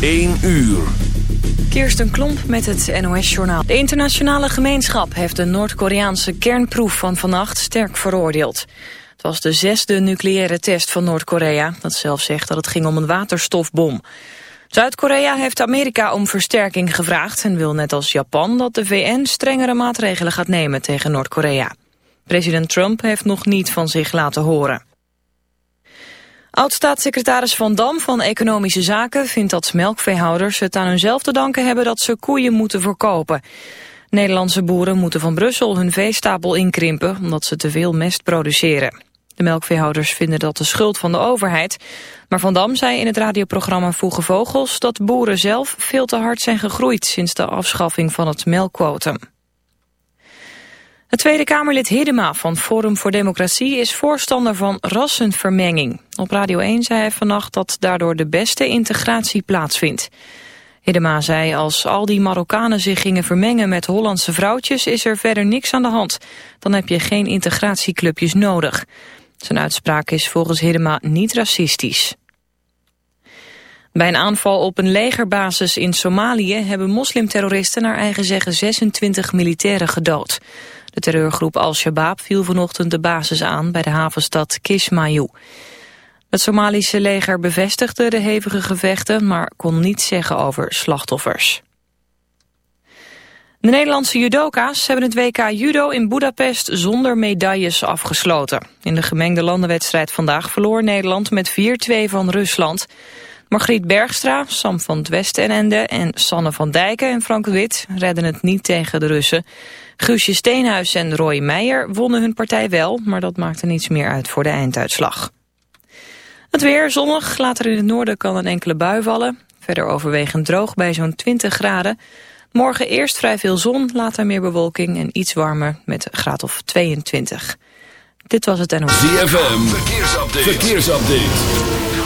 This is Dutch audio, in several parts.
1 uur. Kirsten Klomp met het NOS-journaal. De internationale gemeenschap heeft de Noord-Koreaanse kernproef van vannacht sterk veroordeeld. Het was de zesde nucleaire test van Noord-Korea, dat zelf zegt dat het ging om een waterstofbom. Zuid-Korea heeft Amerika om versterking gevraagd en wil net als Japan dat de VN strengere maatregelen gaat nemen tegen Noord-Korea. President Trump heeft nog niet van zich laten horen. Oud-staatssecretaris Van Dam van Economische Zaken vindt dat melkveehouders het aan hunzelf te danken hebben dat ze koeien moeten verkopen. Nederlandse boeren moeten van Brussel hun veestapel inkrimpen omdat ze te veel mest produceren. De melkveehouders vinden dat de schuld van de overheid. Maar Van Dam zei in het radioprogramma Vroege Vogels dat boeren zelf veel te hard zijn gegroeid sinds de afschaffing van het melkquotum. Het Tweede Kamerlid Hiddema van Forum voor Democratie is voorstander van rassenvermenging. Op Radio 1 zei hij vannacht dat daardoor de beste integratie plaatsvindt. Hiddema zei als al die Marokkanen zich gingen vermengen met Hollandse vrouwtjes is er verder niks aan de hand. Dan heb je geen integratieclubjes nodig. Zijn uitspraak is volgens Hiddema niet racistisch. Bij een aanval op een legerbasis in Somalië hebben moslimterroristen naar eigen zeggen 26 militairen gedood. De terreurgroep Al-Shabaab viel vanochtend de basis aan bij de havenstad Kismayu. Het Somalische leger bevestigde de hevige gevechten, maar kon niets zeggen over slachtoffers. De Nederlandse judoka's hebben het WK Judo in Budapest zonder medailles afgesloten. In de gemengde landenwedstrijd vandaag verloor Nederland met 4-2 van Rusland. Margriet Bergstra, Sam van het Westenende en Sanne van Dijken en Frank Wit redden het niet tegen de Russen. Guusje Steenhuis en Roy Meijer wonnen hun partij wel, maar dat maakte niets meer uit voor de einduitslag. Het weer zonnig, later in het noorden kan een enkele bui vallen. Verder overwegend droog bij zo'n 20 graden. Morgen eerst vrij veel zon, later meer bewolking en iets warmer met een graad of 22. Dit was het NOS. ZFM, verkeersupdate. verkeersupdate.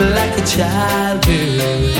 like a child do.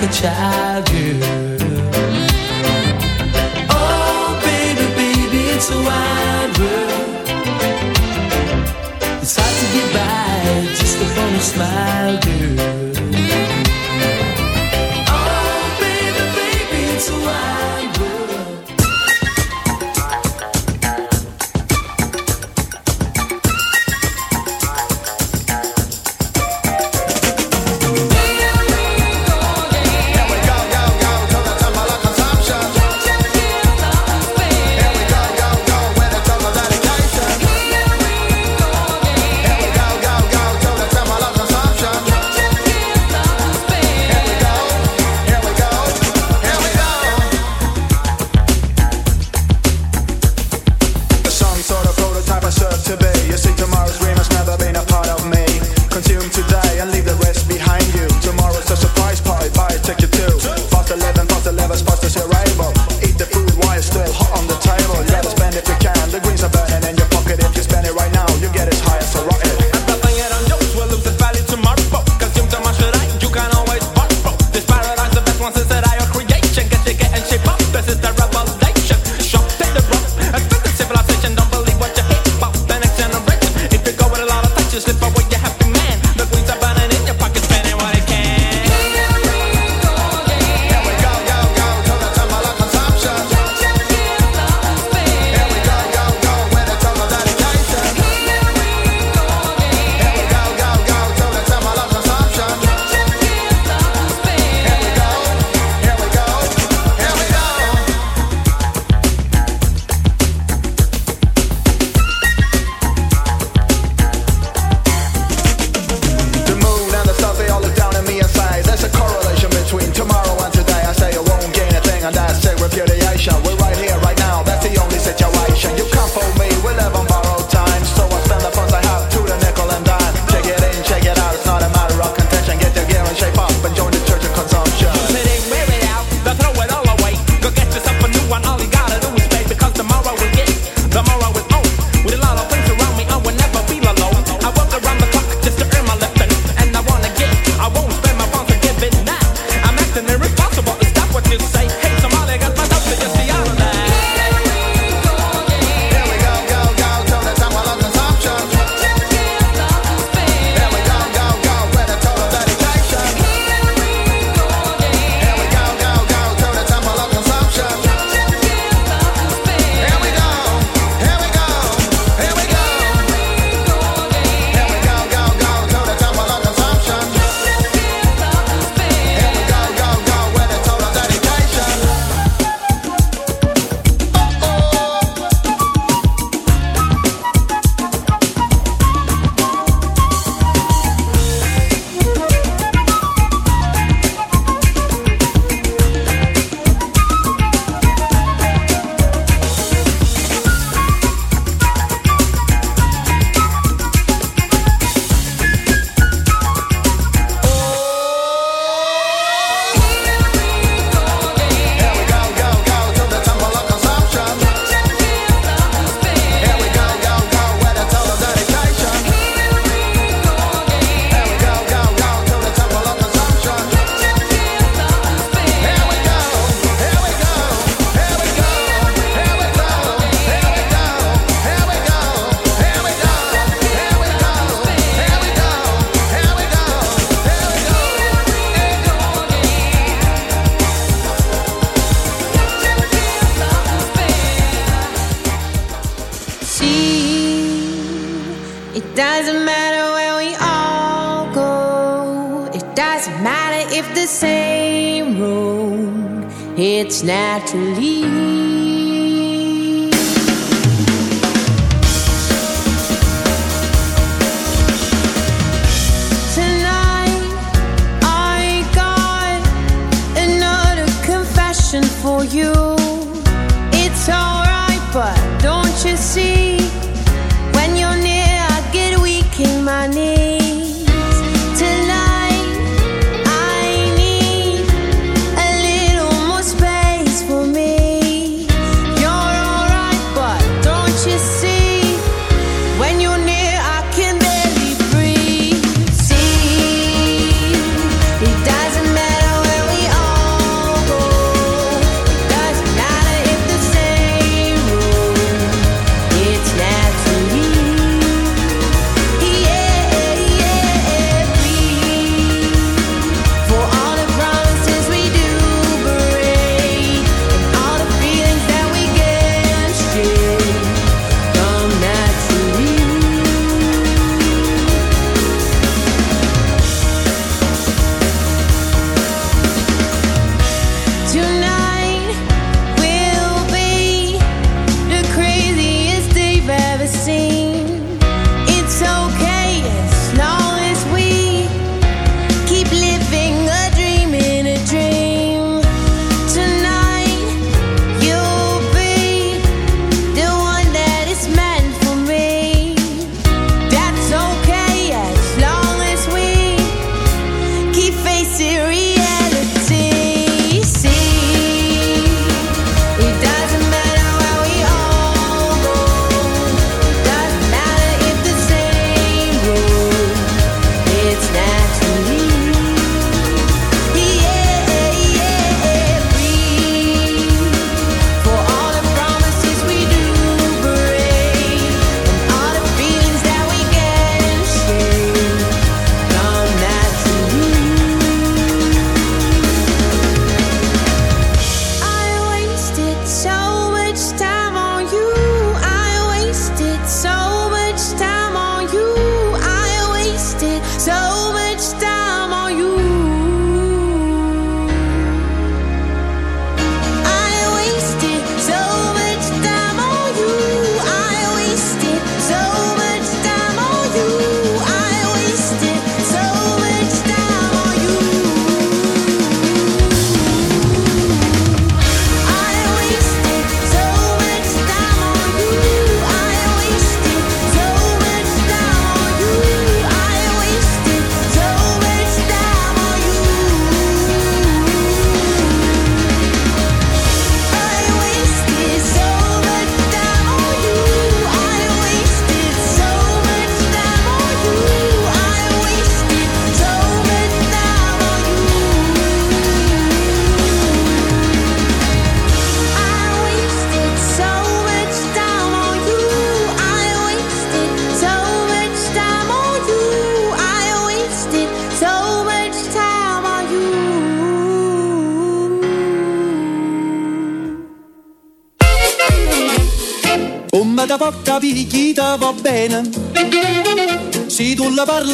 like a child, you Oh, baby, baby, it's a wide world. It's hard to get by just upon a smile,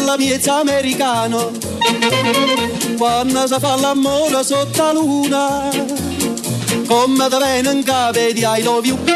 la piezza americana quando si fa l'amore sotto la luna come da venga vedi I love you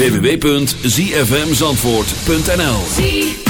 www.zfmzandvoort.nl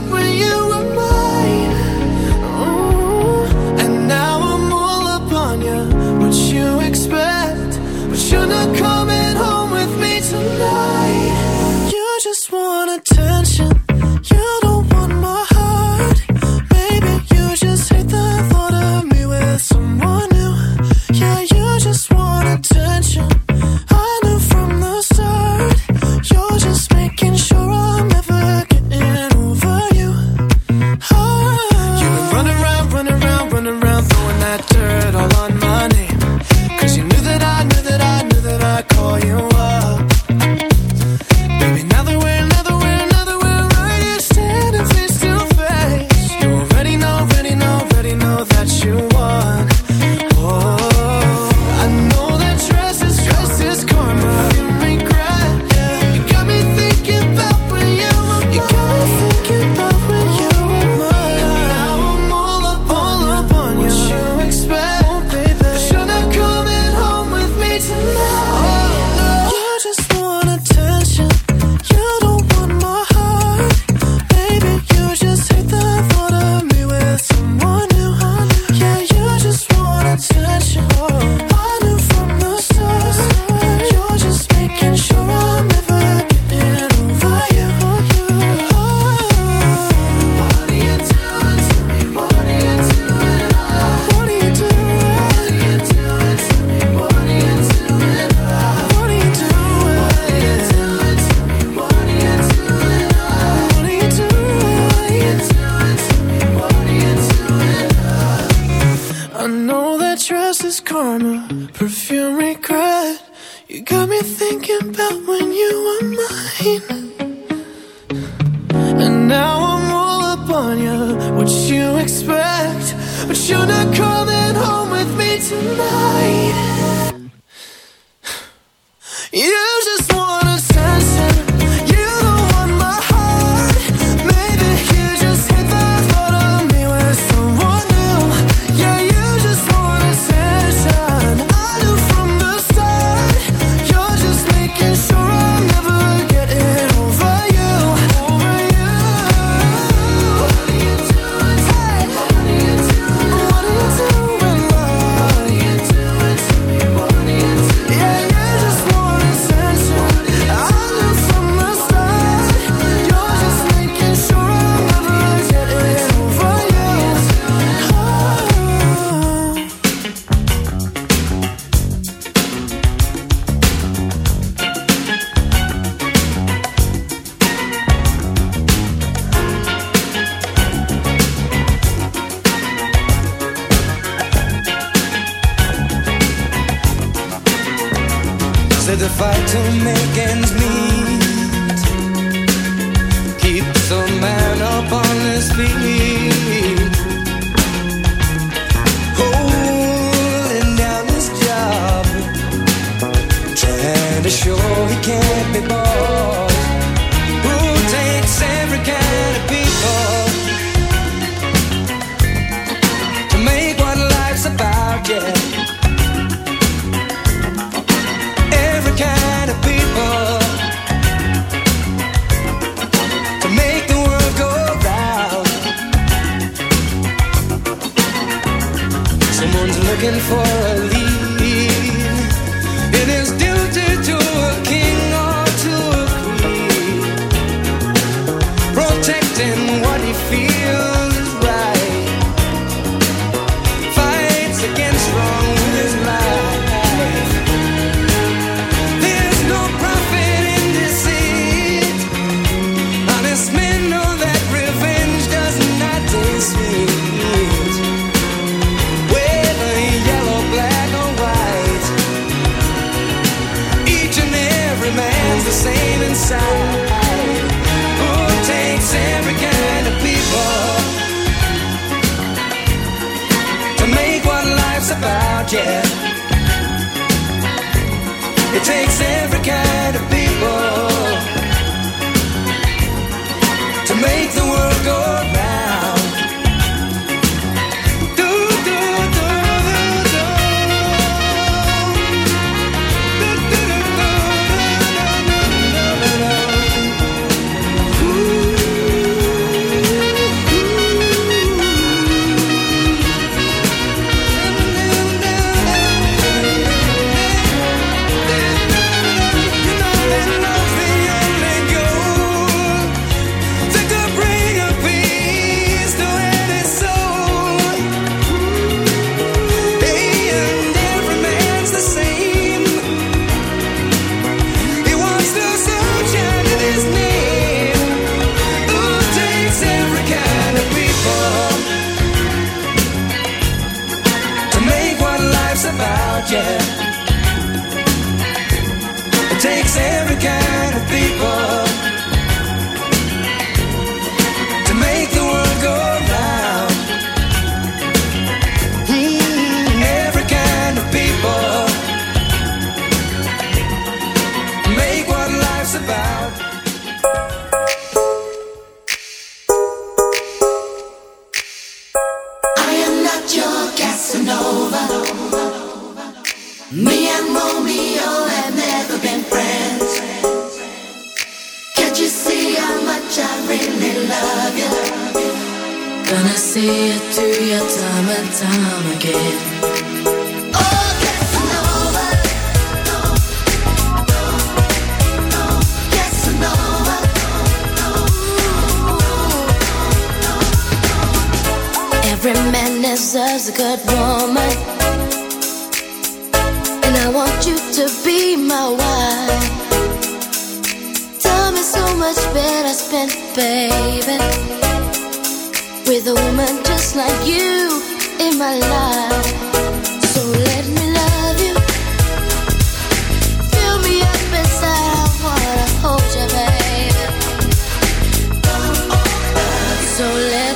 wanna oh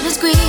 was green.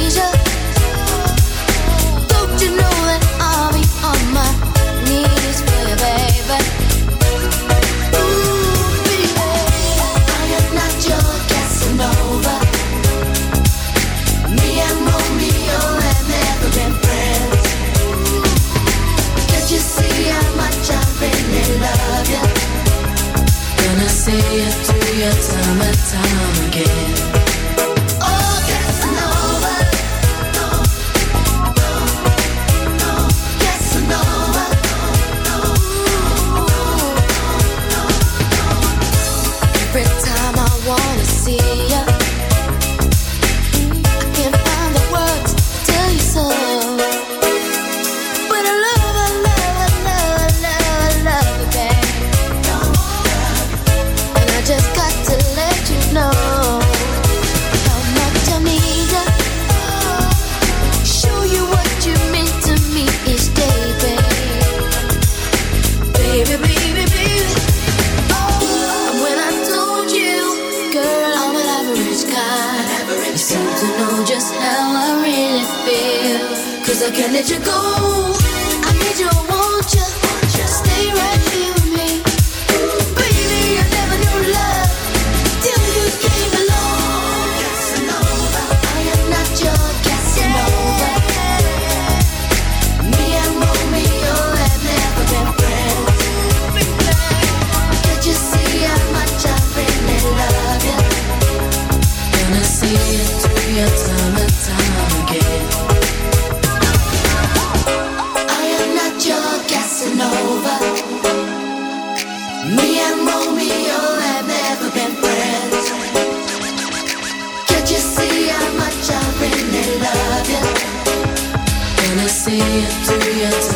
Casanova. Me and Romeo have never been friends. Can't you see how much I really love you? Can I see it through your time?